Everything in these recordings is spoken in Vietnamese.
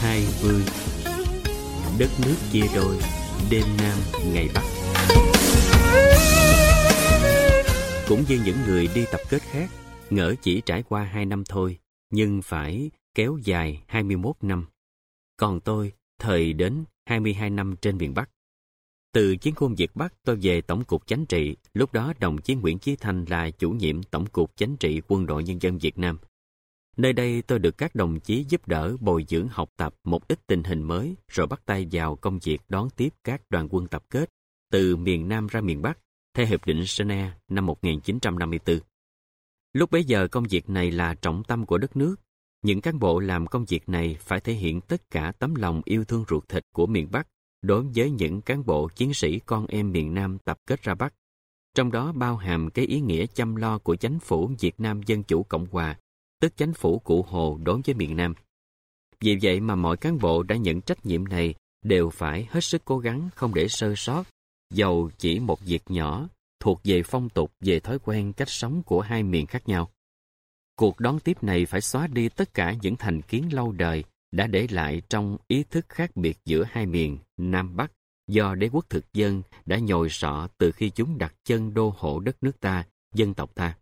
hai mươi. Đất nước chia đôi, đêm nam, ngày bắc. Cũng như những người đi tập kết khác, ngỡ chỉ trải qua hai năm thôi, nhưng phải kéo dài 21 năm. Còn tôi thời đến 22 năm trên miền Bắc từ chiến khu Việt Bắc tôi về Tổng cục Chánh trị, lúc đó đồng chí Nguyễn Chí Thanh là chủ nhiệm Tổng cục Chánh trị Quân đội Nhân dân Việt Nam. Nơi đây tôi được các đồng chí giúp đỡ bồi dưỡng học tập một ít tình hình mới rồi bắt tay vào công việc đón tiếp các đoàn quân tập kết từ miền Nam ra miền Bắc theo Hiệp định Geneva năm 1954. Lúc bấy giờ công việc này là trọng tâm của đất nước. Những cán bộ làm công việc này phải thể hiện tất cả tấm lòng yêu thương ruột thịt của miền Bắc đối với những cán bộ chiến sĩ con em miền Nam tập kết ra Bắc. Trong đó bao hàm cái ý nghĩa chăm lo của chánh phủ Việt Nam Dân Chủ Cộng Hòa, tức chánh phủ cụ Hồ đối với miền Nam. Vì vậy mà mọi cán bộ đã nhận trách nhiệm này đều phải hết sức cố gắng không để sơ sót, dầu chỉ một việc nhỏ thuộc về phong tục, về thói quen, cách sống của hai miền khác nhau. Cuộc đón tiếp này phải xóa đi tất cả những thành kiến lâu đời đã để lại trong ý thức khác biệt giữa hai miền Nam Bắc do đế quốc thực dân đã nhồi sọ từ khi chúng đặt chân đô hộ đất nước ta, dân tộc ta.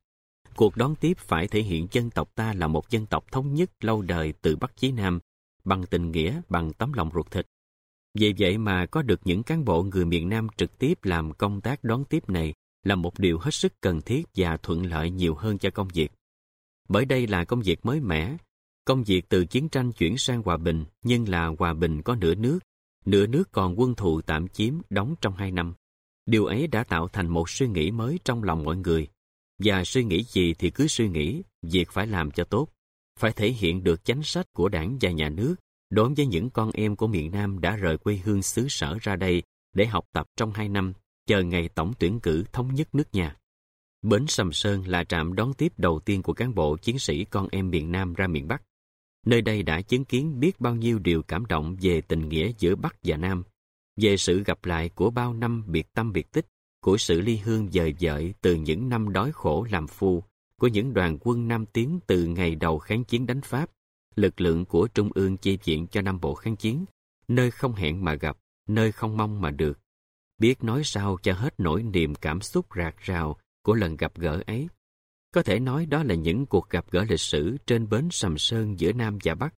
Cuộc đón tiếp phải thể hiện dân tộc ta là một dân tộc thống nhất lâu đời từ Bắc chí Nam, bằng tình nghĩa, bằng tấm lòng ruột thịt. Vì vậy mà có được những cán bộ người miền Nam trực tiếp làm công tác đón tiếp này là một điều hết sức cần thiết và thuận lợi nhiều hơn cho công việc. Bởi đây là công việc mới mẻ, công việc từ chiến tranh chuyển sang hòa bình, nhưng là hòa bình có nửa nước, nửa nước còn quân thù tạm chiếm đóng trong hai năm. Điều ấy đã tạo thành một suy nghĩ mới trong lòng mọi người. Và suy nghĩ gì thì cứ suy nghĩ, việc phải làm cho tốt. Phải thể hiện được chính sách của đảng và nhà nước đối với những con em của miền Nam đã rời quê hương xứ sở ra đây để học tập trong hai năm chờ ngày tổng tuyển cử thống nhất nước nhà. Bến Sầm Sơn là trạm đón tiếp đầu tiên của cán bộ chiến sĩ con em miền Nam ra miền Bắc. Nơi đây đã chứng kiến biết bao nhiêu điều cảm động về tình nghĩa giữa Bắc và Nam, về sự gặp lại của bao năm biệt tâm biệt tích, của sự ly hương dời dợi từ những năm đói khổ làm phu, của những đoàn quân Nam Tiến từ ngày đầu kháng chiến đánh Pháp, lực lượng của Trung ương chi viện cho Nam Bộ kháng chiến, nơi không hẹn mà gặp, nơi không mong mà được, biết nói sao cho hết nỗi niềm cảm xúc rạc rào của lần gặp gỡ ấy. Có thể nói đó là những cuộc gặp gỡ lịch sử trên bến Sầm Sơn giữa Nam và Bắc.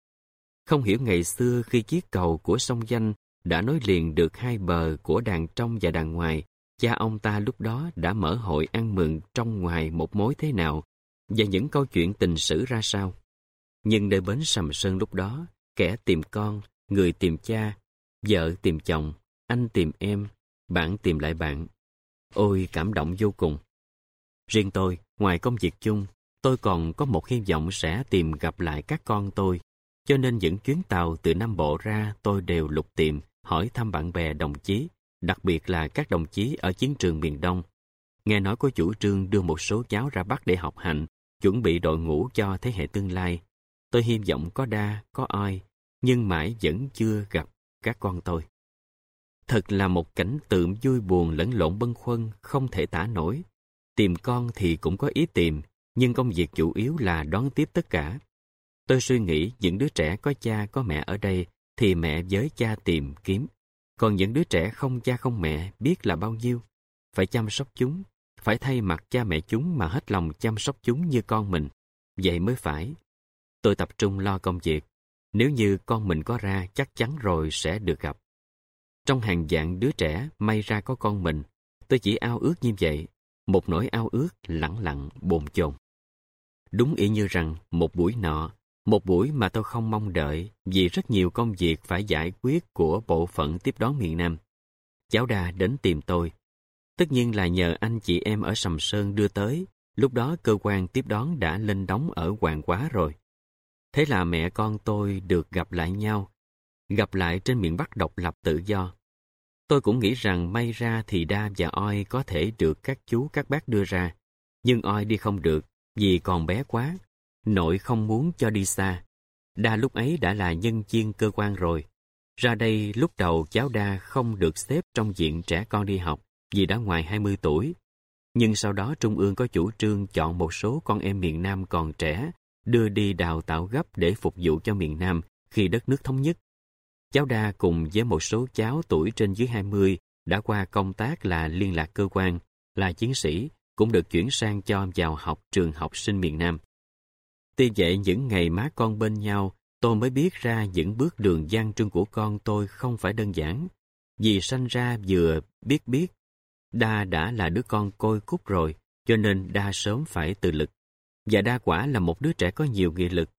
Không hiểu ngày xưa khi chiếc cầu của sông Danh đã nối liền được hai bờ của đàn trong và đàn ngoài, cha ông ta lúc đó đã mở hội ăn mừng trong ngoài một mối thế nào và những câu chuyện tình sử ra sao. Nhưng nơi bến Sầm Sơn lúc đó, kẻ tìm con, người tìm cha, vợ tìm chồng, anh tìm em, bạn tìm lại bạn. Ôi cảm động vô cùng. Riêng tôi, ngoài công việc chung, tôi còn có một hy vọng sẽ tìm gặp lại các con tôi. Cho nên những chuyến tàu từ Nam Bộ ra tôi đều lục tìm, hỏi thăm bạn bè đồng chí, đặc biệt là các đồng chí ở chiến trường miền Đông. Nghe nói có chủ trương đưa một số cháu ra Bắc để học hành, chuẩn bị đội ngũ cho thế hệ tương lai. Tôi hy vọng có đa, có oi, nhưng mãi vẫn chưa gặp các con tôi. Thật là một cảnh tượng vui buồn lẫn lộn bâng khuâng, không thể tả nổi. Tìm con thì cũng có ý tìm, nhưng công việc chủ yếu là đón tiếp tất cả. Tôi suy nghĩ những đứa trẻ có cha có mẹ ở đây thì mẹ với cha tìm kiếm. Còn những đứa trẻ không cha không mẹ biết là bao nhiêu. Phải chăm sóc chúng, phải thay mặt cha mẹ chúng mà hết lòng chăm sóc chúng như con mình. Vậy mới phải. Tôi tập trung lo công việc. Nếu như con mình có ra chắc chắn rồi sẽ được gặp. Trong hàng dạng đứa trẻ may ra có con mình, tôi chỉ ao ước như vậy, một nỗi ao ước lẳng lặng bồn chồn. Đúng ý như rằng một buổi nọ, một buổi mà tôi không mong đợi vì rất nhiều công việc phải giải quyết của bộ phận tiếp đón miền Nam. Cháu đa đến tìm tôi. Tất nhiên là nhờ anh chị em ở Sầm Sơn đưa tới, lúc đó cơ quan tiếp đón đã lên đóng ở Hoàng Quá rồi. Thế là mẹ con tôi được gặp lại nhau gặp lại trên miền Bắc độc lập tự do. Tôi cũng nghĩ rằng may ra thì Đa và Oi có thể được các chú các bác đưa ra, nhưng Oi đi không được vì còn bé quá. Nội không muốn cho đi xa. Đa lúc ấy đã là nhân viên cơ quan rồi. Ra đây lúc đầu cháu đa không được xếp trong diện trẻ con đi học vì đã ngoài 20 tuổi. Nhưng sau đó Trung ương có chủ trương chọn một số con em miền Nam còn trẻ đưa đi đào tạo gấp để phục vụ cho miền Nam khi đất nước thống nhất. Cháu đa cùng với một số cháu tuổi trên dưới 20 đã qua công tác là liên lạc cơ quan, là chiến sĩ, cũng được chuyển sang cho vào học trường học sinh miền Nam. Tuy vậy những ngày má con bên nhau, tôi mới biết ra những bước đường gian trưng của con tôi không phải đơn giản. Vì sanh ra vừa biết biết, Đa đã là đứa con côi cút rồi, cho nên Đa sớm phải tự lực. Và Đa quả là một đứa trẻ có nhiều nghị lực.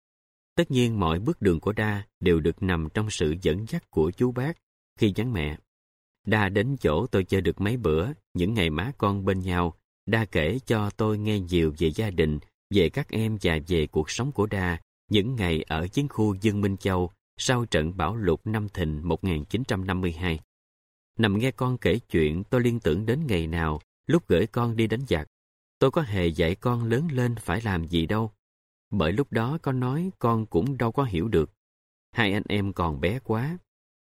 Tất nhiên mọi bước đường của Đa đều được nằm trong sự dẫn dắt của chú bác khi vắng mẹ. Đa đến chỗ tôi chơi được mấy bữa, những ngày má con bên nhau, Đa kể cho tôi nghe nhiều về gia đình, về các em và về cuộc sống của Đa những ngày ở chiến khu Dương Minh Châu sau trận bão lụt năm Thìn 1952. Nằm nghe con kể chuyện tôi liên tưởng đến ngày nào lúc gửi con đi đánh giặc. Tôi có hề dạy con lớn lên phải làm gì đâu. Bởi lúc đó con nói con cũng đâu có hiểu được. Hai anh em còn bé quá.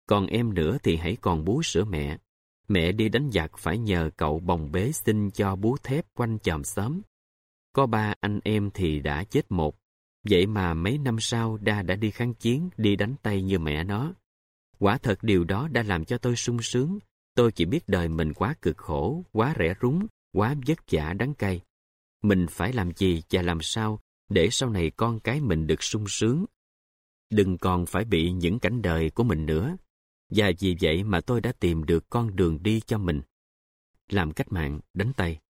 Còn em nữa thì hãy còn bú sữa mẹ. Mẹ đi đánh giặc phải nhờ cậu bồng bế xin cho bú thép quanh chòm xóm. Có ba anh em thì đã chết một. Vậy mà mấy năm sau Đa đã đi kháng chiến, đi đánh tay như mẹ nó. Quả thật điều đó đã làm cho tôi sung sướng. Tôi chỉ biết đời mình quá cực khổ, quá rẻ rúng, quá vất vả đắng cay. Mình phải làm gì và làm sao để sau này con cái mình được sung sướng. Đừng còn phải bị những cảnh đời của mình nữa. Và vì vậy mà tôi đã tìm được con đường đi cho mình. Làm cách mạng, đánh tay.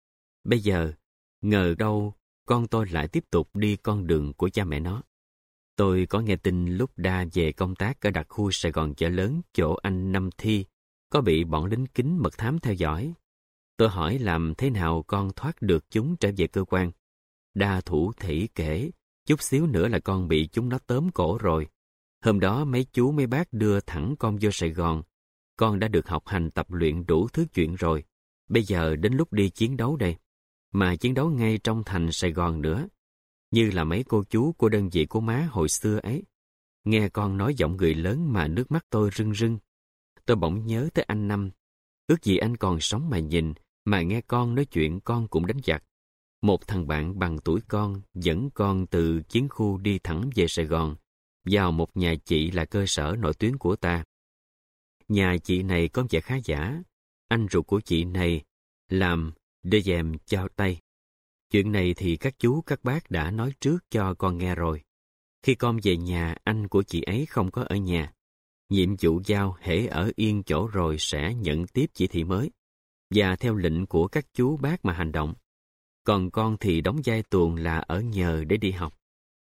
Bây giờ, ngờ đâu con tôi lại tiếp tục đi con đường của cha mẹ nó. Tôi có nghe tin lúc đa về công tác ở đặc khu Sài Gòn chợ lớn chỗ anh Năm Thi có bị bọn lính kính mật thám theo dõi. Tôi hỏi làm thế nào con thoát được chúng trở về cơ quan. Đa thủ thỉ kể, chút xíu nữa là con bị chúng nó tóm cổ rồi. Hôm đó mấy chú mấy bác đưa thẳng con vô Sài Gòn. Con đã được học hành tập luyện đủ thứ chuyện rồi. Bây giờ đến lúc đi chiến đấu đây. Mà chiến đấu ngay trong thành Sài Gòn nữa. Như là mấy cô chú của đơn vị của má hồi xưa ấy. Nghe con nói giọng người lớn mà nước mắt tôi rưng rưng. Tôi bỗng nhớ tới anh Năm. Ước gì anh còn sống mà nhìn, mà nghe con nói chuyện con cũng đánh giặc. Một thằng bạn bằng tuổi con dẫn con từ chiến khu đi thẳng về Sài Gòn, vào một nhà chị là cơ sở nổi tiếng của ta. Nhà chị này có vẻ khá giả. Anh ruột của chị này làm đê dèm trao tay. Chuyện này thì các chú các bác đã nói trước cho con nghe rồi. Khi con về nhà, anh của chị ấy không có ở nhà. Nhiệm vụ giao hễ ở yên chỗ rồi sẽ nhận tiếp chỉ thị mới và theo lệnh của các chú bác mà hành động. Còn con thì đóng vai tuồng là ở nhờ để đi học.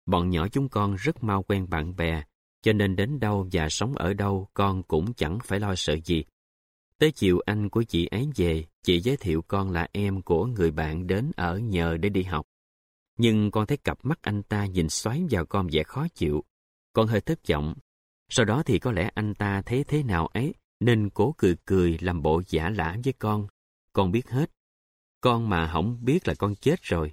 Bọn nhỏ chúng con rất mau quen bạn bè, cho nên đến đâu và sống ở đâu con cũng chẳng phải lo sợ gì. Tới chiều anh của chị ấy về, chị giới thiệu con là em của người bạn đến ở nhờ để đi học. Nhưng con thấy cặp mắt anh ta nhìn xoáy vào con vẻ khó chịu. Con hơi thất vọng. Sau đó thì có lẽ anh ta thấy thế nào ấy, nên cố cười cười làm bộ giả lả với con. Con biết hết. Con mà không biết là con chết rồi.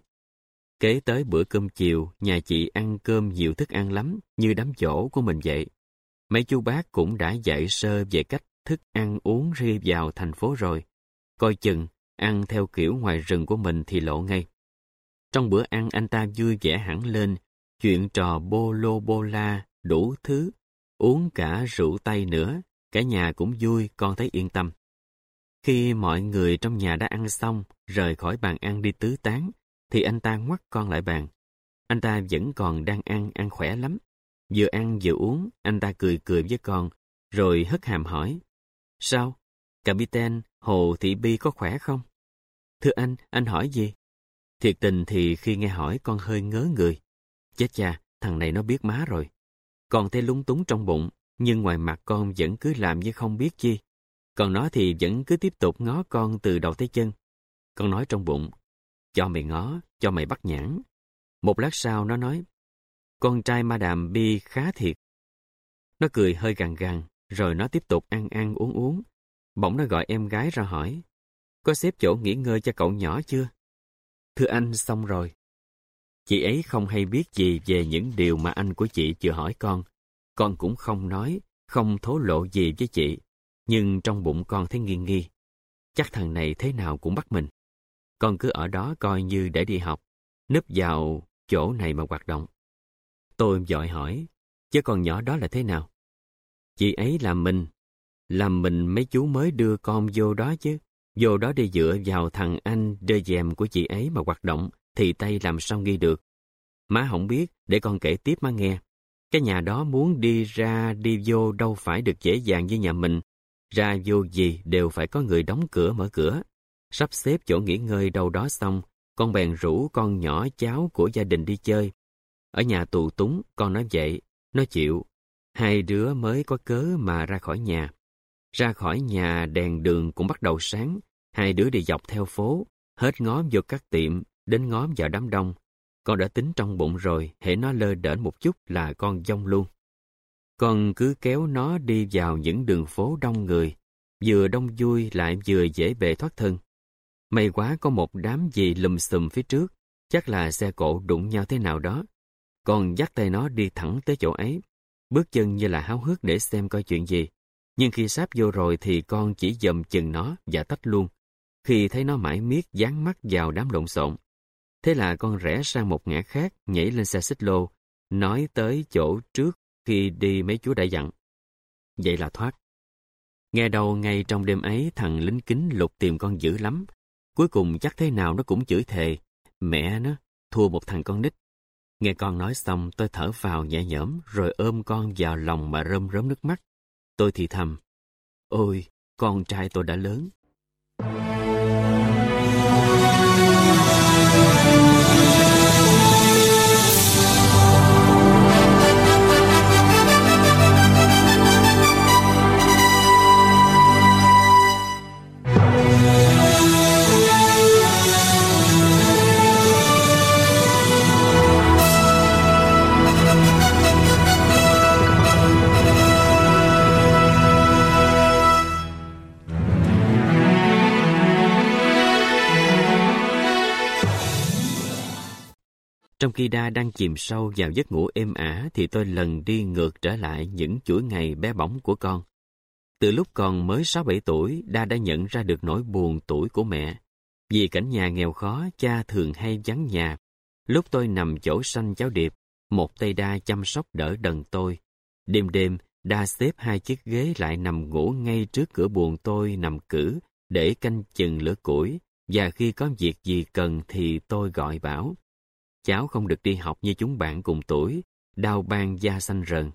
Kế tới bữa cơm chiều, nhà chị ăn cơm nhiều thức ăn lắm, như đám dỗ của mình vậy. Mấy chú bác cũng đã dạy sơ về cách thức ăn uống ri vào thành phố rồi. Coi chừng, ăn theo kiểu ngoài rừng của mình thì lộ ngay. Trong bữa ăn anh ta vui vẻ hẳn lên, chuyện trò bô lô bô la, đủ thứ, uống cả rượu tay nữa, cả nhà cũng vui, con thấy yên tâm. Khi mọi người trong nhà đã ăn xong, rời khỏi bàn ăn đi tứ tán, thì anh ta ngoắt con lại bàn. Anh ta vẫn còn đang ăn, ăn khỏe lắm. Vừa ăn vừa uống, anh ta cười cười với con, rồi hất hàm hỏi. Sao? capitan Hồ Thị Bi có khỏe không? Thưa anh, anh hỏi gì? Thiệt tình thì khi nghe hỏi con hơi ngớ người. Chết cha, thằng này nó biết má rồi. Con thấy lúng túng trong bụng, nhưng ngoài mặt con vẫn cứ làm như không biết chi. Còn nó thì vẫn cứ tiếp tục ngó con từ đầu tới chân. Con nói trong bụng, cho mày ngó, cho mày bắt nhãn. Một lát sau nó nói, con trai Madame Bi khá thiệt. Nó cười hơi gằn gằn, rồi nó tiếp tục ăn ăn uống uống. Bỗng nó gọi em gái ra hỏi, có xếp chỗ nghỉ ngơi cho cậu nhỏ chưa? Thưa anh, xong rồi. Chị ấy không hay biết gì về những điều mà anh của chị chưa hỏi con. Con cũng không nói, không thố lộ gì với chị, nhưng trong bụng con thấy nghi nghi. Chắc thằng này thế nào cũng bắt mình. Con cứ ở đó coi như để đi học, núp vào chỗ này mà hoạt động. Tôi dội hỏi, chứ con nhỏ đó là thế nào? Chị ấy là mình, làm mình mấy chú mới đưa con vô đó chứ. Vô đó đi dựa vào thằng anh đơ dèm của chị ấy mà hoạt động, thì tay làm sao ghi được. Má không biết, để con kể tiếp má nghe. Cái nhà đó muốn đi ra đi vô đâu phải được dễ dàng như nhà mình. Ra vô gì đều phải có người đóng cửa mở cửa. Sắp xếp chỗ nghỉ ngơi đâu đó xong, con bèn rủ con nhỏ cháu của gia đình đi chơi. Ở nhà tù túng, con nói vậy, nó chịu. Hai đứa mới có cớ mà ra khỏi nhà. Ra khỏi nhà đèn đường cũng bắt đầu sáng, hai đứa đi dọc theo phố, hết ngó vô các tiệm, đến ngó vào đám đông. Con đã tính trong bụng rồi, hễ nó lơ đễnh một chút là con dông luôn. Con cứ kéo nó đi vào những đường phố đông người, vừa đông vui lại vừa dễ bề thoát thân. May quá có một đám gì lùm xùm phía trước, chắc là xe cộ đụng nhau thế nào đó. Con dắt tay nó đi thẳng tới chỗ ấy, bước chân như là háo hức để xem coi chuyện gì. Nhưng khi sáp vô rồi thì con chỉ dầm chừng nó và tách luôn. Khi thấy nó mãi miết dán mắt vào đám lộn xộn. Thế là con rẽ sang một ngã khác, nhảy lên xe xích lô, nói tới chỗ trước khi đi mấy chú đã dặn. Vậy là thoát. Nghe đầu ngay trong đêm ấy thằng lính kính lục tìm con dữ lắm. Cuối cùng chắc thế nào nó cũng chửi thề. Mẹ nó, thua một thằng con nít. Nghe con nói xong tôi thở vào nhẹ nhõm rồi ôm con vào lòng mà rơm rớm nước mắt. Tôi thì thầm, ôi, con trai tôi đã lớn. Thank you. Đa đang chìm sâu vào giấc ngủ êm ả thì tôi lần đi ngược trở lại những chuỗi ngày bé bỏng của con. Từ lúc còn mới 6-7 tuổi, Đa đã nhận ra được nỗi buồn tuổi của mẹ. Vì cảnh nhà nghèo khó, cha thường hay vắng nhà. Lúc tôi nằm chỗ sanh cháu điệp, một tay Đa chăm sóc đỡ đần tôi. Đêm đêm, Đa xếp hai chiếc ghế lại nằm ngủ ngay trước cửa buồn tôi nằm cử để canh chừng lửa củi và khi có việc gì cần thì tôi gọi bảo cháu không được đi học như chúng bạn cùng tuổi, đau ban da xanh rần.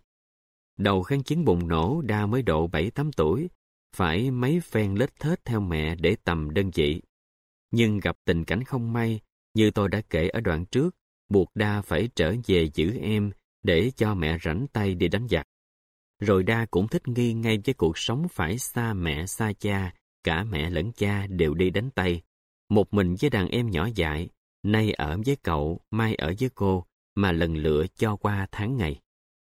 Đầu kháng chiến bùng nổ đa mới độ 7-8 tuổi, phải mấy phen lết thết theo mẹ để tầm đơn vị. Nhưng gặp tình cảnh không may, như tôi đã kể ở đoạn trước, buộc đa phải trở về giữ em để cho mẹ rảnh tay đi đánh giặc. Rồi đa cũng thích nghi ngay với cuộc sống phải xa mẹ xa cha, cả mẹ lẫn cha đều đi đánh tay. Một mình với đàn em nhỏ dại, nay ở với cậu, mai ở với cô, mà lần lựa cho qua tháng ngày.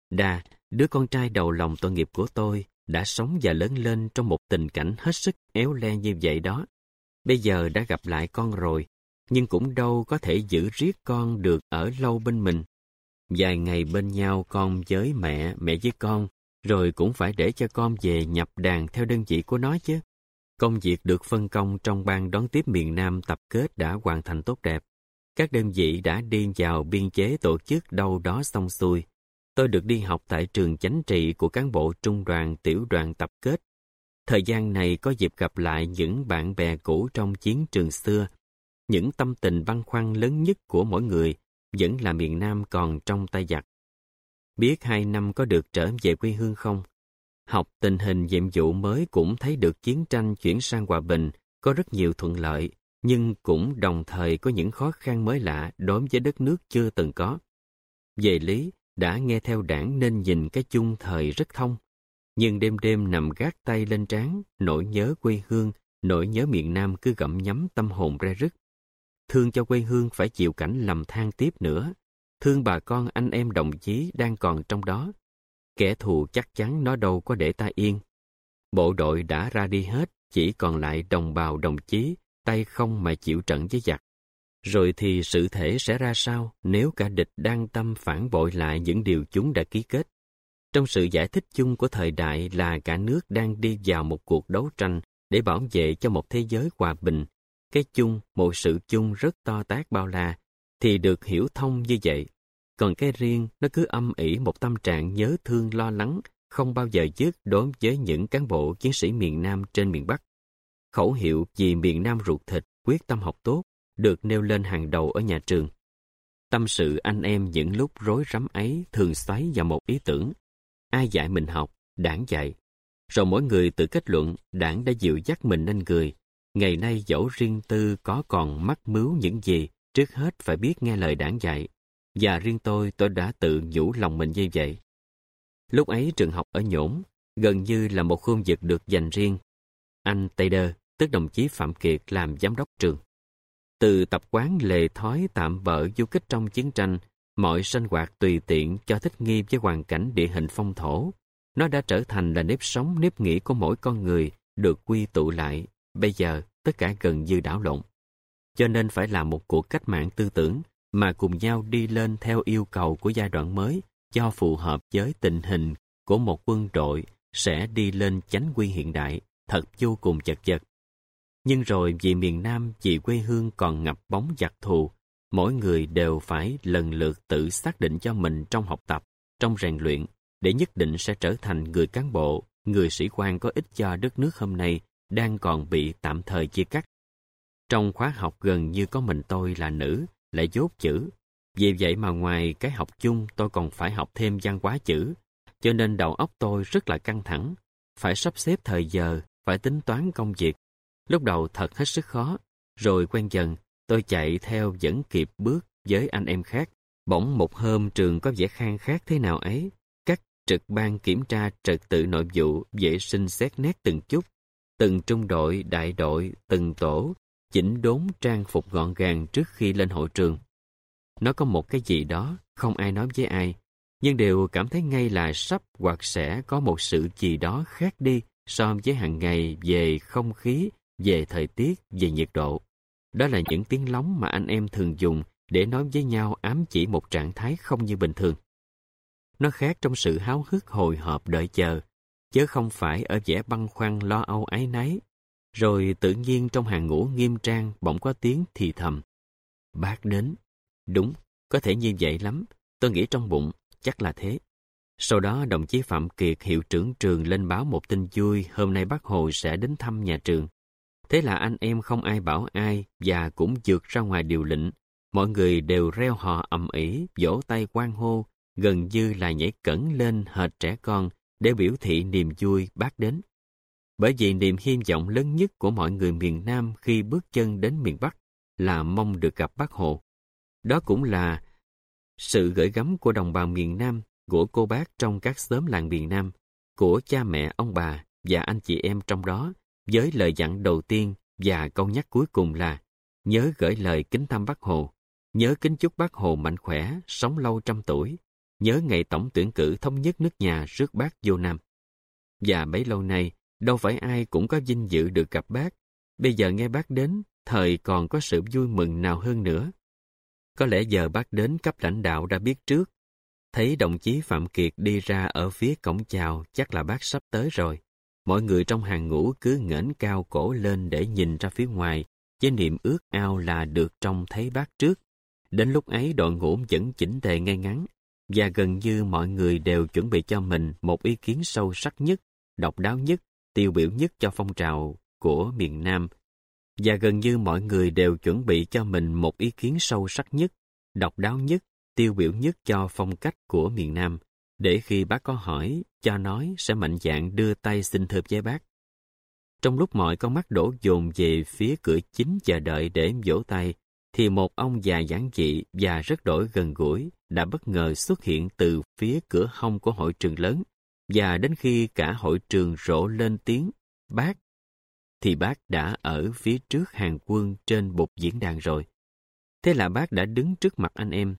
Đa, đứa con trai đầu lòng tội nghiệp của tôi, đã sống và lớn lên trong một tình cảnh hết sức éo le như vậy đó. Bây giờ đã gặp lại con rồi, nhưng cũng đâu có thể giữ riết con được ở lâu bên mình. Vài ngày bên nhau con với mẹ, mẹ với con, rồi cũng phải để cho con về nhập đàn theo đơn vị của nó chứ. Công việc được phân công trong ban đón tiếp miền Nam tập kết đã hoàn thành tốt đẹp. Các đơn vị đã đi vào biên chế tổ chức đâu đó xong xuôi. Tôi được đi học tại trường chánh trị của cán bộ trung đoàn, tiểu đoàn tập kết. Thời gian này có dịp gặp lại những bạn bè cũ trong chiến trường xưa. Những tâm tình băn khoăn lớn nhất của mỗi người vẫn là miền Nam còn trong tay giặc. Biết hai năm có được trở về quê hương không? Học tình hình nhiệm vụ mới cũng thấy được chiến tranh chuyển sang hòa bình, có rất nhiều thuận lợi nhưng cũng đồng thời có những khó khăn mới lạ đối với đất nước chưa từng có. Về lý, đã nghe theo đảng nên nhìn cái chung thời rất thông, nhưng đêm đêm nằm gác tay lên trán, nỗi nhớ quê hương, nỗi nhớ miền Nam cứ gặm nhắm tâm hồn ra rứt. Thương cho quê hương phải chịu cảnh lầm than tiếp nữa, thương bà con anh em đồng chí đang còn trong đó. Kẻ thù chắc chắn nó đâu có để ta yên. Bộ đội đã ra đi hết, chỉ còn lại đồng bào đồng chí tay không mà chịu trận với giặc. Rồi thì sự thể sẽ ra sao nếu cả địch đang tâm phản bội lại những điều chúng đã ký kết? Trong sự giải thích chung của thời đại là cả nước đang đi vào một cuộc đấu tranh để bảo vệ cho một thế giới hòa bình. Cái chung, một sự chung rất to tác bao la, thì được hiểu thông như vậy. Còn cái riêng, nó cứ âm ỉ một tâm trạng nhớ thương lo lắng, không bao giờ dứt đối với những cán bộ chiến sĩ miền Nam trên miền Bắc. Khẩu hiệu vì miền Nam ruột thịt, quyết tâm học tốt, được nêu lên hàng đầu ở nhà trường. Tâm sự anh em những lúc rối rắm ấy thường xoáy vào một ý tưởng. Ai dạy mình học, đảng dạy. Rồi mỗi người tự kết luận đảng đã dịu dắt mình nên người. Ngày nay dẫu riêng tư có còn mắc mướu những gì, trước hết phải biết nghe lời đảng dạy. Và riêng tôi, tôi đã tự nhủ lòng mình như vậy. Lúc ấy trường học ở Nhổn, gần như là một khu vực được dành riêng. Anh Taylor, tức đồng chí Phạm Kiệt làm giám đốc trường. Từ tập quán lề thói tạm bỡ du kích trong chiến tranh, mọi sinh hoạt tùy tiện cho thích nghi với hoàn cảnh địa hình phong thổ. Nó đã trở thành là nếp sống nếp nghĩ của mỗi con người được quy tụ lại. Bây giờ, tất cả gần như đảo lộn. Cho nên phải làm một cuộc cách mạng tư tưởng mà cùng nhau đi lên theo yêu cầu của giai đoạn mới cho phù hợp với tình hình của một quân đội sẽ đi lên chánh quy hiện đại thật vô cùng chật vật. Nhưng rồi vì miền Nam, vì quê hương còn ngập bóng giặc thù, mỗi người đều phải lần lượt tự xác định cho mình trong học tập, trong rèn luyện, để nhất định sẽ trở thành người cán bộ, người sĩ quan có ích cho đất nước hôm nay đang còn bị tạm thời chia cắt. Trong khóa học gần như có mình tôi là nữ, lại dốt chữ. Vì vậy mà ngoài cái học chung tôi còn phải học thêm văn hóa chữ, cho nên đầu óc tôi rất là căng thẳng, phải sắp xếp thời giờ, phải tính toán công việc, Lúc đầu thật hết sức khó, rồi quen dần, tôi chạy theo vẫn kịp bước với anh em khác. Bỗng một hôm trường có vẻ khang khác thế nào ấy, các trực ban kiểm tra trật tự nội vụ vệ sinh xét nét từng chút, từng trung đội, đại đội, từng tổ, chỉnh đốn trang phục gọn gàng trước khi lên hội trường. Nó có một cái gì đó, không ai nói với ai, nhưng đều cảm thấy ngay là sắp hoặc sẽ có một sự gì đó khác đi so với hàng ngày về không khí, về thời tiết, về nhiệt độ. Đó là những tiếng lóng mà anh em thường dùng để nói với nhau ám chỉ một trạng thái không như bình thường. Nó khác trong sự háo hức hồi hộp đợi chờ, chứ không phải ở vẻ băn khoăn lo âu ái náy. Rồi tự nhiên trong hàng ngũ nghiêm trang bỗng có tiếng thì thầm. Bác đến. Đúng, có thể như vậy lắm. Tôi nghĩ trong bụng, chắc là thế. Sau đó đồng chí Phạm Kiệt hiệu trưởng trường lên báo một tin vui hôm nay bác Hồ sẽ đến thăm nhà trường. Thế là anh em không ai bảo ai và cũng vượt ra ngoài điều lệnh. Mọi người đều reo hò ầm ĩ, vỗ tay quan hô, gần như là nhảy cẩn lên hệt trẻ con để biểu thị niềm vui bác đến. Bởi vì niềm hy vọng lớn nhất của mọi người miền Nam khi bước chân đến miền Bắc là mong được gặp bác Hồ. Đó cũng là sự gửi gắm của đồng bào miền Nam, của cô bác trong các xóm làng miền Nam, của cha mẹ ông bà và anh chị em trong đó với lời dặn đầu tiên và câu nhắc cuối cùng là nhớ gửi lời kính thăm bác Hồ, nhớ kính chúc bác Hồ mạnh khỏe, sống lâu trăm tuổi, nhớ ngày tổng tuyển cử thống nhất nước nhà rước bác vô Nam. Và bấy lâu nay, đâu phải ai cũng có vinh dự được gặp bác. Bây giờ nghe bác đến, thời còn có sự vui mừng nào hơn nữa. Có lẽ giờ bác đến cấp lãnh đạo đã biết trước. Thấy đồng chí Phạm Kiệt đi ra ở phía cổng chào, chắc là bác sắp tới rồi. Mọi người trong hàng ngũ cứ ngẩng cao cổ lên để nhìn ra phía ngoài, với niềm ước ao là được trông thấy bác trước. Đến lúc ấy đội ngũ vẫn chỉnh tề ngay ngắn, và gần như mọi người đều chuẩn bị cho mình một ý kiến sâu sắc nhất, độc đáo nhất, tiêu biểu nhất cho phong trào của miền Nam. Và gần như mọi người đều chuẩn bị cho mình một ý kiến sâu sắc nhất, độc đáo nhất, tiêu biểu nhất cho phong cách của miền Nam để khi bác có hỏi, cho nói sẽ mạnh dạn đưa tay xin thơm với bác. Trong lúc mọi con mắt đổ dồn về phía cửa chính chờ đợi để vỗ tay, thì một ông già giản dị và rất đổi gần gũi đã bất ngờ xuất hiện từ phía cửa hông của hội trường lớn. Và đến khi cả hội trường rộ lên tiếng bác, thì bác đã ở phía trước hàng quân trên bục diễn đàn rồi. Thế là bác đã đứng trước mặt anh em.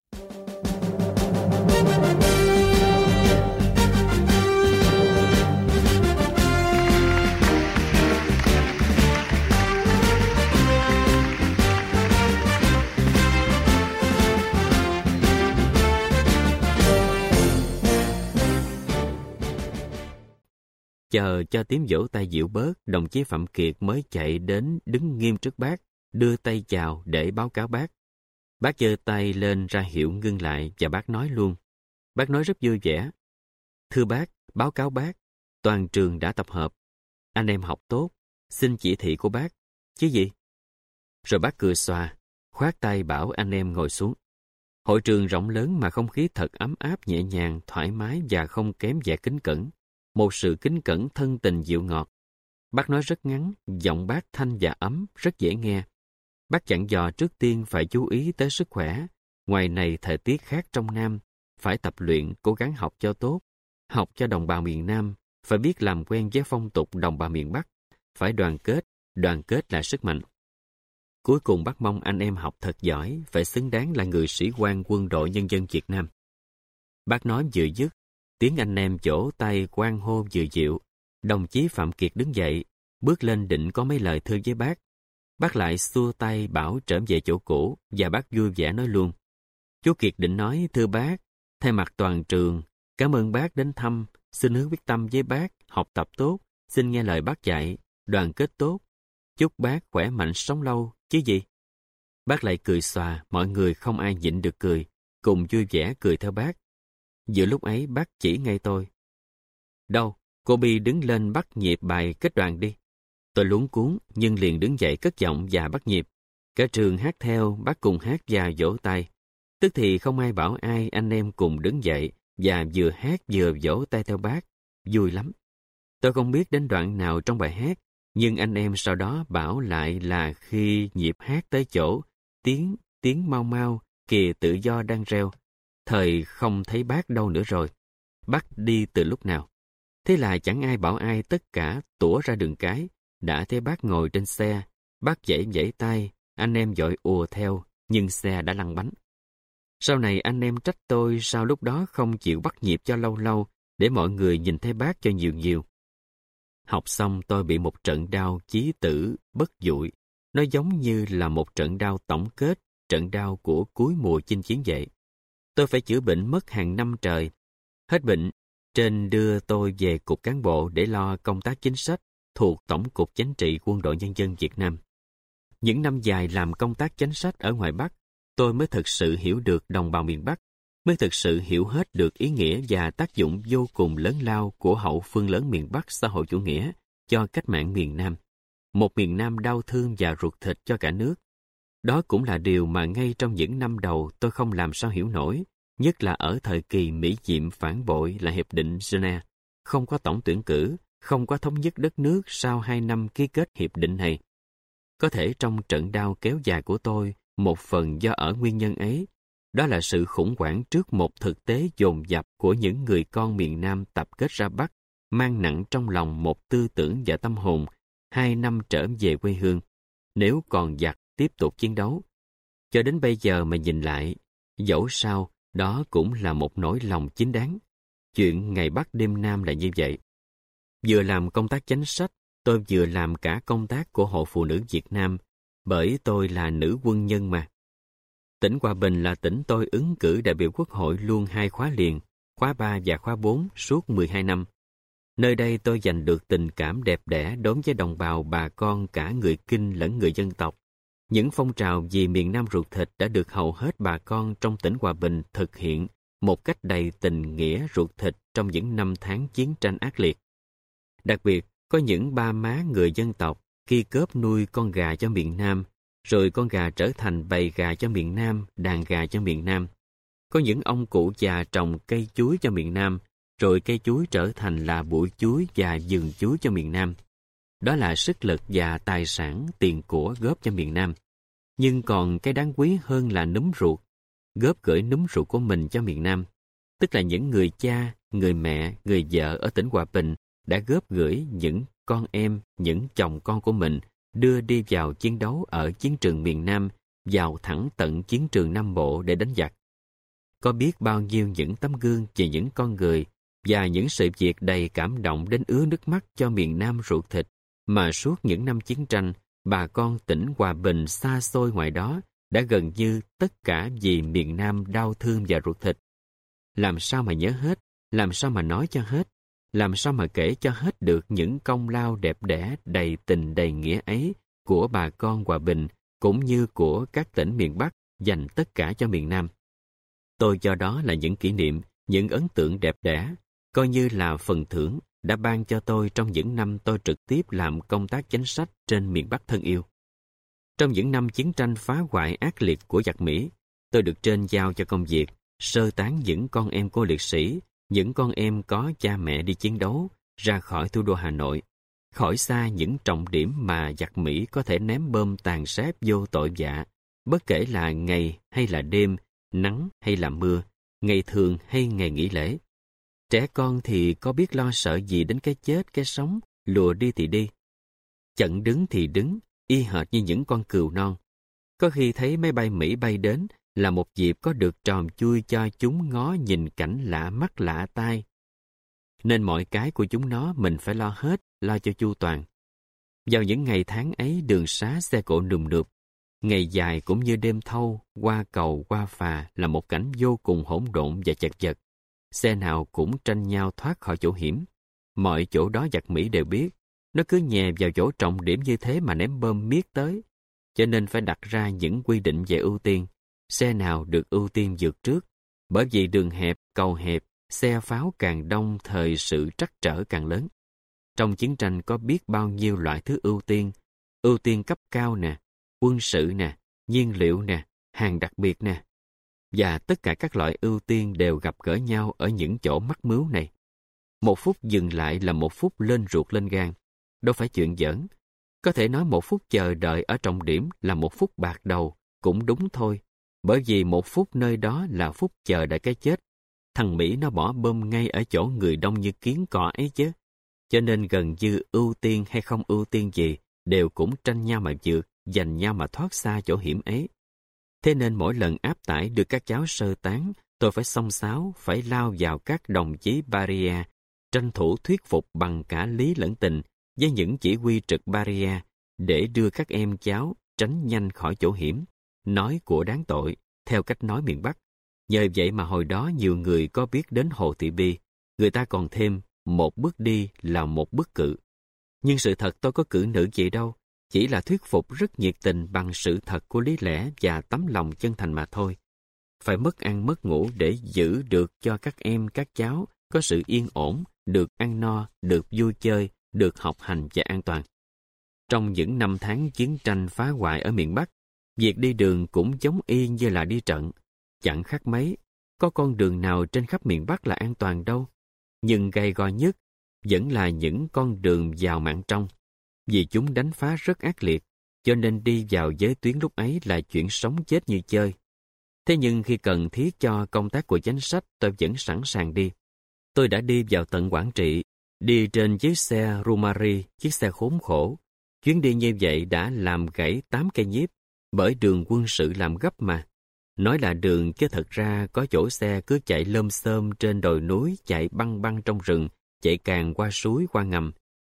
Chờ cho tiếng vỗ tay dịu bớt, đồng chí Phạm Kiệt mới chạy đến đứng nghiêm trước bác, đưa tay chào để báo cáo bác. Bác giơ tay lên ra hiệu ngưng lại và bác nói luôn. Bác nói rất vui vẻ. Thưa bác, báo cáo bác, toàn trường đã tập hợp. Anh em học tốt, xin chỉ thị của bác. Chứ gì? Rồi bác cười xòa, khoát tay bảo anh em ngồi xuống. Hội trường rộng lớn mà không khí thật ấm áp nhẹ nhàng, thoải mái và không kém vẻ kính cẩn. Một sự kính cẩn thân tình dịu ngọt. Bác nói rất ngắn, giọng bác thanh và ấm, rất dễ nghe. Bác dặn dò trước tiên phải chú ý tới sức khỏe. Ngoài này thời tiết khác trong Nam, phải tập luyện, cố gắng học cho tốt. Học cho đồng bào miền Nam, phải biết làm quen với phong tục đồng bào miền Bắc. Phải đoàn kết, đoàn kết là sức mạnh. Cuối cùng bác mong anh em học thật giỏi, phải xứng đáng là người sĩ quan quân đội nhân dân Việt Nam. Bác nói vừa dứt, tiếng anh em chỗ tay quan hô dự dịu. Đồng chí Phạm Kiệt đứng dậy, bước lên định có mấy lời thưa với bác. Bác lại xua tay bảo trở về chỗ cũ và bác vui vẻ nói luôn. Chú Kiệt định nói thưa bác, thay mặt toàn trường, cảm ơn bác đến thăm, xin hứa quyết tâm với bác, học tập tốt, xin nghe lời bác dạy, đoàn kết tốt. Chúc bác khỏe mạnh sống lâu, chứ gì? Bác lại cười xòa, mọi người không ai nhịn được cười, cùng vui vẻ cười theo bác. Giữa lúc ấy bác chỉ ngay tôi. Đâu, cô Bi đứng lên bắt nhịp bài kết đoàn đi. Tôi luống cuốn nhưng liền đứng dậy cất giọng và bắt nhịp. Cả trường hát theo, bác cùng hát và vỗ tay. Tức thì không ai bảo ai anh em cùng đứng dậy và vừa hát vừa vỗ tay theo bác. Vui lắm. Tôi không biết đến đoạn nào trong bài hát, nhưng anh em sau đó bảo lại là khi nhịp hát tới chỗ, tiếng, tiếng mau mau, kìa tự do đang reo. Thời không thấy bác đâu nữa rồi. Bác đi từ lúc nào? Thế là chẳng ai bảo ai tất cả tủa ra đường cái. Đã thấy bác ngồi trên xe, bác dãy dãy tay, anh em dội ùa theo, nhưng xe đã lăn bánh. Sau này anh em trách tôi sao lúc đó không chịu bắt nhịp cho lâu lâu để mọi người nhìn thấy bác cho nhiều nhiều. Học xong tôi bị một trận đau chí tử, bất dụi. Nó giống như là một trận đau tổng kết, trận đau của cuối mùa chinh chiến vậy. Tôi phải chữa bệnh mất hàng năm trời. Hết bệnh, trên đưa tôi về cục cán bộ để lo công tác chính sách thuộc Tổng cục Chính trị Quân đội Nhân dân Việt Nam. Những năm dài làm công tác chính sách ở ngoài Bắc, tôi mới thực sự hiểu được đồng bào miền Bắc, mới thực sự hiểu hết được ý nghĩa và tác dụng vô cùng lớn lao của hậu phương lớn miền Bắc xã hội chủ nghĩa cho cách mạng miền Nam. Một miền Nam đau thương và ruột thịt cho cả nước. Đó cũng là điều mà ngay trong những năm đầu tôi không làm sao hiểu nổi, nhất là ở thời kỳ Mỹ diệm phản bội là Hiệp định Geneva, không có tổng tuyển cử, không có thống nhất đất nước sau hai năm ký kết hiệp định này. Có thể trong trận đau kéo dài của tôi, một phần do ở nguyên nhân ấy, đó là sự khủng hoảng trước một thực tế dồn dập của những người con miền Nam tập kết ra Bắc, mang nặng trong lòng một tư tưởng và tâm hồn, hai năm trở về quê hương. Nếu còn giặc tiếp tục chiến đấu. Cho đến bây giờ mà nhìn lại, dẫu sao, đó cũng là một nỗi lòng chính đáng. Chuyện ngày Bắc đêm Nam là như vậy. Vừa làm công tác chánh sách, tôi vừa làm cả công tác của Hội Phụ Nữ Việt Nam, bởi tôi là nữ quân nhân mà. Tỉnh Hòa Bình là tỉnh tôi ứng cử đại biểu quốc hội luôn hai khóa liền, khóa 3 và khóa 4 suốt 12 năm. Nơi đây tôi giành được tình cảm đẹp đẽ đối với đồng bào bà con cả người Kinh lẫn người dân tộc. Những phong trào vì miền Nam ruột thịt đã được hầu hết bà con trong tỉnh Hòa Bình thực hiện một cách đầy tình nghĩa ruột thịt trong những năm tháng chiến tranh ác liệt. Đặc biệt, có những ba má người dân tộc khi cớp nuôi con gà cho miền Nam, rồi con gà trở thành bầy gà cho miền Nam, đàn gà cho miền Nam. Có những ông cụ già trồng cây chuối cho miền Nam, rồi cây chuối trở thành là bụi chuối và vườn chuối cho miền Nam. Đó là sức lực và tài sản, tiền của góp cho miền Nam. Nhưng còn cái đáng quý hơn là núm ruột, góp gửi núm ruột của mình cho miền Nam. Tức là những người cha, người mẹ, người vợ ở tỉnh Hòa Bình đã góp gửi những con em, những chồng con của mình đưa đi vào chiến đấu ở chiến trường miền Nam, vào thẳng tận chiến trường Nam Bộ để đánh giặc. Có biết bao nhiêu những tấm gương về những con người và những sự việc đầy cảm động đến ứa nước mắt cho miền Nam ruột thịt mà suốt những năm chiến tranh, bà con tỉnh Hòa Bình xa xôi ngoài đó đã gần như tất cả vì miền Nam đau thương và ruột thịt. Làm sao mà nhớ hết, làm sao mà nói cho hết, làm sao mà kể cho hết được những công lao đẹp đẽ đầy tình đầy nghĩa ấy của bà con Hòa Bình cũng như của các tỉnh miền Bắc dành tất cả cho miền Nam. Tôi cho đó là những kỷ niệm, những ấn tượng đẹp đẽ, coi như là phần thưởng đã ban cho tôi trong những năm tôi trực tiếp làm công tác chính sách trên miền Bắc thân yêu. Trong những năm chiến tranh phá hoại ác liệt của giặc Mỹ, tôi được trên giao cho công việc sơ tán những con em cô liệt sĩ, những con em có cha mẹ đi chiến đấu, ra khỏi thủ đô Hà Nội, khỏi xa những trọng điểm mà giặc Mỹ có thể ném bom tàn sát vô tội vạ, bất kể là ngày hay là đêm, nắng hay là mưa, ngày thường hay ngày nghỉ lễ. Trẻ con thì có biết lo sợ gì đến cái chết, cái sống, lùa đi thì đi. Chận đứng thì đứng, y hệt như những con cừu non. Có khi thấy máy bay Mỹ bay đến là một dịp có được tròn chui cho chúng ngó nhìn cảnh lạ mắt lạ tai. Nên mọi cái của chúng nó mình phải lo hết, lo cho chu toàn. Vào những ngày tháng ấy đường xá xe cộ nùm nượp, ngày dài cũng như đêm thâu, qua cầu qua phà là một cảnh vô cùng hỗn độn và chật vật. Xe nào cũng tranh nhau thoát khỏi chỗ hiểm. Mọi chỗ đó giặc Mỹ đều biết, nó cứ nhè vào chỗ trọng điểm như thế mà ném bom miết tới. Cho nên phải đặt ra những quy định về ưu tiên. Xe nào được ưu tiên vượt trước. Bởi vì đường hẹp, cầu hẹp, xe pháo càng đông thời sự trắc trở càng lớn. Trong chiến tranh có biết bao nhiêu loại thứ ưu tiên. Ưu tiên cấp cao nè, quân sự nè, nhiên liệu nè, hàng đặc biệt nè. Và tất cả các loại ưu tiên đều gặp gỡ nhau ở những chỗ mắc mướu này. Một phút dừng lại là một phút lên ruột lên gan. Đâu phải chuyện giỡn. Có thể nói một phút chờ đợi ở trọng điểm là một phút bạc đầu, cũng đúng thôi. Bởi vì một phút nơi đó là phút chờ đợi cái chết. Thằng Mỹ nó bỏ bơm ngay ở chỗ người đông như kiến cỏ ấy chứ. Cho nên gần như ưu tiên hay không ưu tiên gì đều cũng tranh nhau mà vượt, giành nhau mà thoát xa chỗ hiểm ấy. Thế nên mỗi lần áp tải được các cháu sơ tán, tôi phải xông xáo, phải lao vào các đồng chí barrier, tranh thủ thuyết phục bằng cả lý lẫn tình với những chỉ huy trực barrier để đưa các em cháu tránh nhanh khỏi chỗ hiểm, nói của đáng tội, theo cách nói miền Bắc. Nhờ vậy mà hồi đó nhiều người có biết đến Hồ Thị Bi, người ta còn thêm một bước đi là một bước cự. Nhưng sự thật tôi có cử nữ vậy đâu, chỉ là thuyết phục rất nhiệt tình bằng sự thật của lý lẽ và tấm lòng chân thành mà thôi. Phải mất ăn mất ngủ để giữ được cho các em các cháu có sự yên ổn, được ăn no, được vui chơi, được học hành và an toàn. Trong những năm tháng chiến tranh phá hoại ở miền Bắc, việc đi đường cũng giống y như là đi trận. Chẳng khác mấy, có con đường nào trên khắp miền Bắc là an toàn đâu. Nhưng gay go nhất vẫn là những con đường vào mạng trong. Vì chúng đánh phá rất ác liệt, cho nên đi vào giới tuyến lúc ấy là chuyện sống chết như chơi. Thế nhưng khi cần thiết cho công tác của chính sách tôi vẫn sẵn sàng đi. Tôi đã đi vào tận Quảng Trị, đi trên chiếc xe Rumari, chiếc xe khốn khổ. Chuyến đi như vậy đã làm gãy 8 cây nhiếp, bởi đường quân sự làm gấp mà. Nói là đường chứ thật ra có chỗ xe cứ chạy lơm xơm trên đồi núi, chạy băng băng trong rừng, chạy càng qua suối qua ngầm,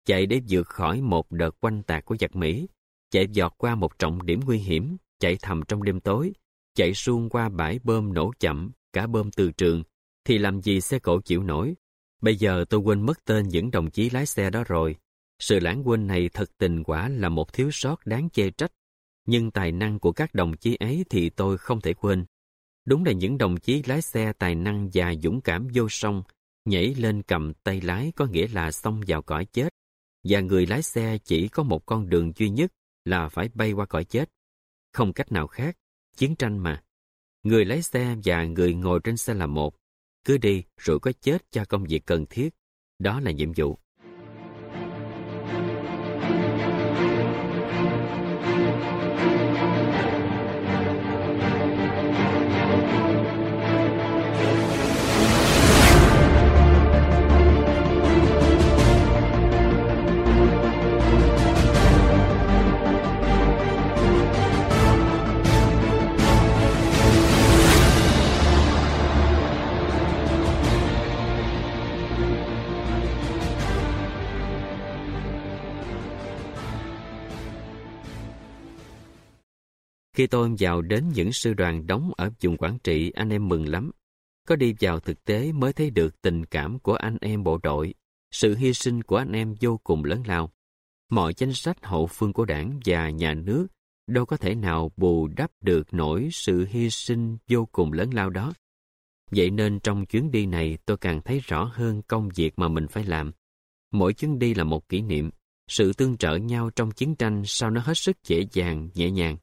chạy để vượt khỏi một đợt quanh tạc của giặc Mỹ, chạy dọt qua một trọng điểm nguy hiểm, chạy thầm trong đêm tối, chạy suông qua bãi bơm nổ chậm, cả bơm từ trường, thì làm gì xe cộ chịu nổi. Bây giờ tôi quên mất tên những đồng chí lái xe đó rồi. Sự lãng quên này thật tình quả là một thiếu sót đáng chê trách. Nhưng tài năng của các đồng chí ấy thì tôi không thể quên. Đúng là những đồng chí lái xe tài năng và dũng cảm vô song, nhảy lên cầm tay lái có nghĩa là xông vào cõi chết. Và người lái xe chỉ có một con đường duy nhất là phải bay qua cõi chết. Không cách nào khác, chiến tranh mà. Người lái xe và người ngồi trên xe là một. Cứ đi rồi có chết cho công việc cần thiết. Đó là nhiệm vụ. Khi tôi vào đến những sư đoàn đóng ở vùng Quảng Trị, anh em mừng lắm. Có đi vào thực tế mới thấy được tình cảm của anh em bộ đội. sự hy sinh của anh em vô cùng lớn lao. Mọi chính sách hậu phương của đảng và nhà nước đâu có thể nào bù đắp được nổi sự hy sinh vô cùng lớn lao đó. Vậy nên trong chuyến đi này tôi càng thấy rõ hơn công việc mà mình phải làm. Mỗi chuyến đi là một kỷ niệm, sự tương trợ nhau trong chiến tranh sao nó hết sức dễ dàng, nhẹ nhàng.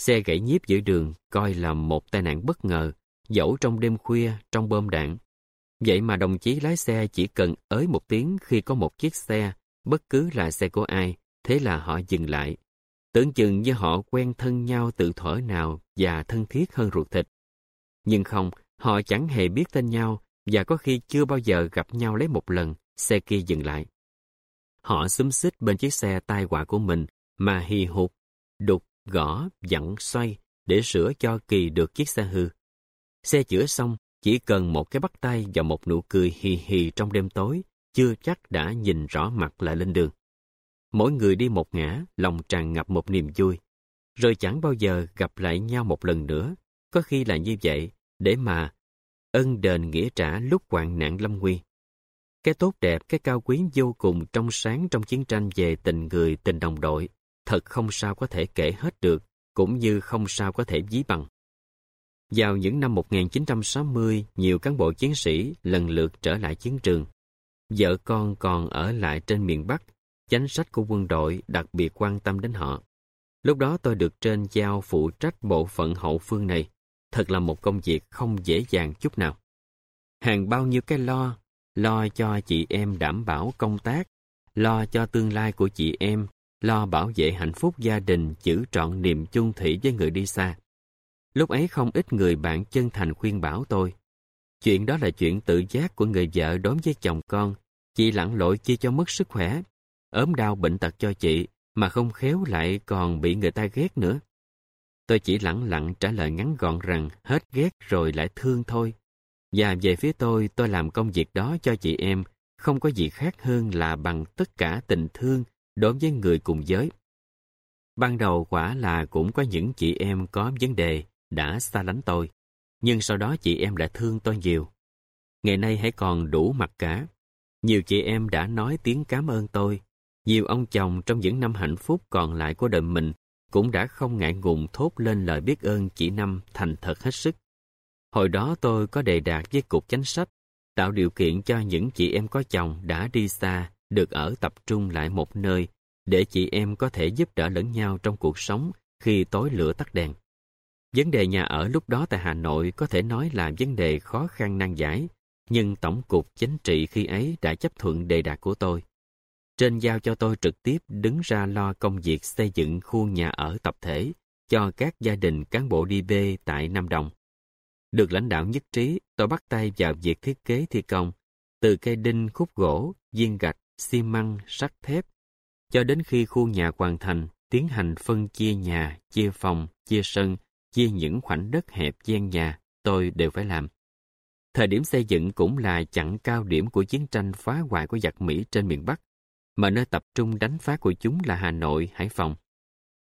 Xe gãy nhíp giữa đường coi là một tai nạn bất ngờ, dẫu trong đêm khuya, trong bom đạn. Vậy mà đồng chí lái xe chỉ cần ới một tiếng khi có một chiếc xe, bất cứ là xe của ai, thế là họ dừng lại. Tưởng chừng như họ quen thân nhau tự thở nào và thân thiết hơn ruột thịt. Nhưng không, họ chẳng hề biết tên nhau và có khi chưa bao giờ gặp nhau lấy một lần, xe kia dừng lại. Họ xúm xích bên chiếc xe tai họa của mình mà hì hụt, đục, gõ, dặn xoay để sửa cho kỳ được chiếc xe hư. Xe chữa xong, chỉ cần một cái bắt tay và một nụ cười hì hì trong đêm tối, chưa chắc đã nhìn rõ mặt lại lên đường. Mỗi người đi một ngã, lòng tràn ngập một niềm vui. Rồi chẳng bao giờ gặp lại nhau một lần nữa. Có khi là như vậy, để mà ân đền nghĩa trả lúc hoạn nạn lâm nguy. Cái tốt đẹp, cái cao quý vô cùng trong sáng trong chiến tranh về tình người, tình đồng đội, thật không sao có thể kể hết được, cũng như không sao có thể ví bằng. Vào những năm 1960, nhiều cán bộ chiến sĩ lần lượt trở lại chiến trường. Vợ con còn ở lại trên miền Bắc, chính sách của quân đội đặc biệt quan tâm đến họ. Lúc đó tôi được trên giao phụ trách bộ phận hậu phương này. Thật là một công việc không dễ dàng chút nào. Hàng bao nhiêu cái lo, lo cho chị em đảm bảo công tác, lo cho tương lai của chị em, lo bảo vệ hạnh phúc gia đình, giữ trọn niềm chung thủy với người đi xa. Lúc ấy không ít người bạn chân thành khuyên bảo tôi. Chuyện đó là chuyện tự giác của người vợ đối với chồng con. Chị lặn lội chi cho mất sức khỏe. ốm đau bệnh tật cho chị, mà không khéo lại còn bị người ta ghét nữa. Tôi chỉ lặng lặng trả lời ngắn gọn rằng hết ghét rồi lại thương thôi. Và về phía tôi, tôi làm công việc đó cho chị em, không có gì khác hơn là bằng tất cả tình thương đối với người cùng giới. Ban đầu quả là cũng có những chị em có vấn đề, đã xa lánh tôi, nhưng sau đó chị em lại thương tôi nhiều. Ngày nay hãy còn đủ mặt cả. Nhiều chị em đã nói tiếng cảm ơn tôi. Nhiều ông chồng trong những năm hạnh phúc còn lại của đời mình cũng đã không ngại ngùng thốt lên lời biết ơn chị Năm thành thật hết sức. Hồi đó tôi có đề đạt với Cục Chánh sách, tạo điều kiện cho những chị em có chồng đã đi xa được ở tập trung lại một nơi để chị em có thể giúp đỡ lẫn nhau trong cuộc sống khi tối lửa tắt đèn. Vấn đề nhà ở lúc đó tại Hà Nội có thể nói là vấn đề khó khăn nan giải, nhưng Tổng cục Chính trị khi ấy đã chấp thuận đề đạt của tôi. Trên giao cho tôi trực tiếp đứng ra lo công việc xây dựng khu nhà ở tập thể cho các gia đình cán bộ đi bê tại Nam Đồng. Được lãnh đạo nhất trí, tôi bắt tay vào việc thiết kế thi công, từ cây đinh khúc gỗ, viên gạch, xi măng, sắt thép, cho đến khi khu nhà hoàn thành, tiến hành phân chia nhà, chia phòng, chia sân, chia những khoảnh đất hẹp gian nhà, tôi đều phải làm. Thời điểm xây dựng cũng là chặng cao điểm của chiến tranh phá hoại của giặc Mỹ trên miền Bắc, mà nơi tập trung đánh phá của chúng là Hà Nội, Hải Phòng.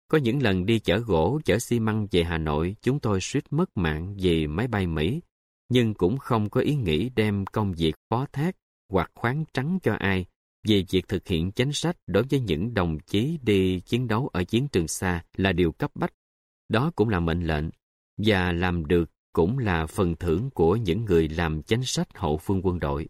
Có những lần đi chở gỗ, chở xi măng về Hà Nội, chúng tôi suýt mất mạng vì máy bay Mỹ, nhưng cũng không có ý nghĩ đem công việc phó thác hoặc khoáng trắng cho ai về việc thực hiện chính sách đối với những đồng chí đi chiến đấu ở chiến trường xa là điều cấp bách đó cũng là mệnh lệnh, và làm được cũng là phần thưởng của những người làm chính sách hậu phương quân đội.